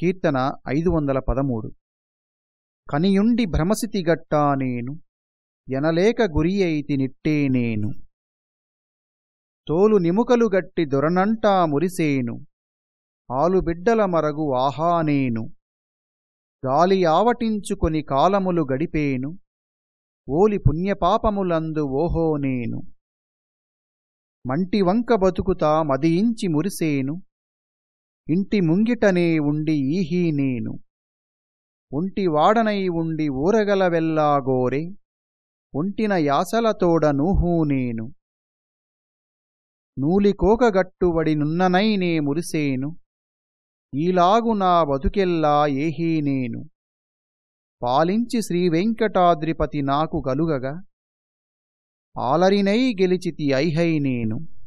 కీర్తన ఐదు వందల పదమూడు. కనియుండి భ్రమసితిగట్టా నేను ఎనలేక గురి అయితి నిట్టే నేను. తోలు నిముకలు గట్టి దొరనంటా మురిసేను ఆలుబిడ్డల మరగు ఆహానేను గాలి ఆవటించుకొని కాలములు గడిపేను ఓలి పుణ్యపాపములందు ఓహో నేను. మంటి వంక బతుకుతా మదియించి మురిసేను ఇంటి ముంగిటనే ఉండి ఈహీ నేను. ఒంటి వాడనై ఉండి ఊరగలవెల్లాగోరే ఒంటిన యాసలతోడ నూహూ నేను. నూలికోకగట్టువడి నున్ననైనే మురిసేను ఈలాగు నా బతుకెల్లా ఏహీ నేను. పాలించి శ్రీవెంకటాద్రిపతి నాకు గలుగగా ఆలరినై గెలిచితి ఐహై నేను.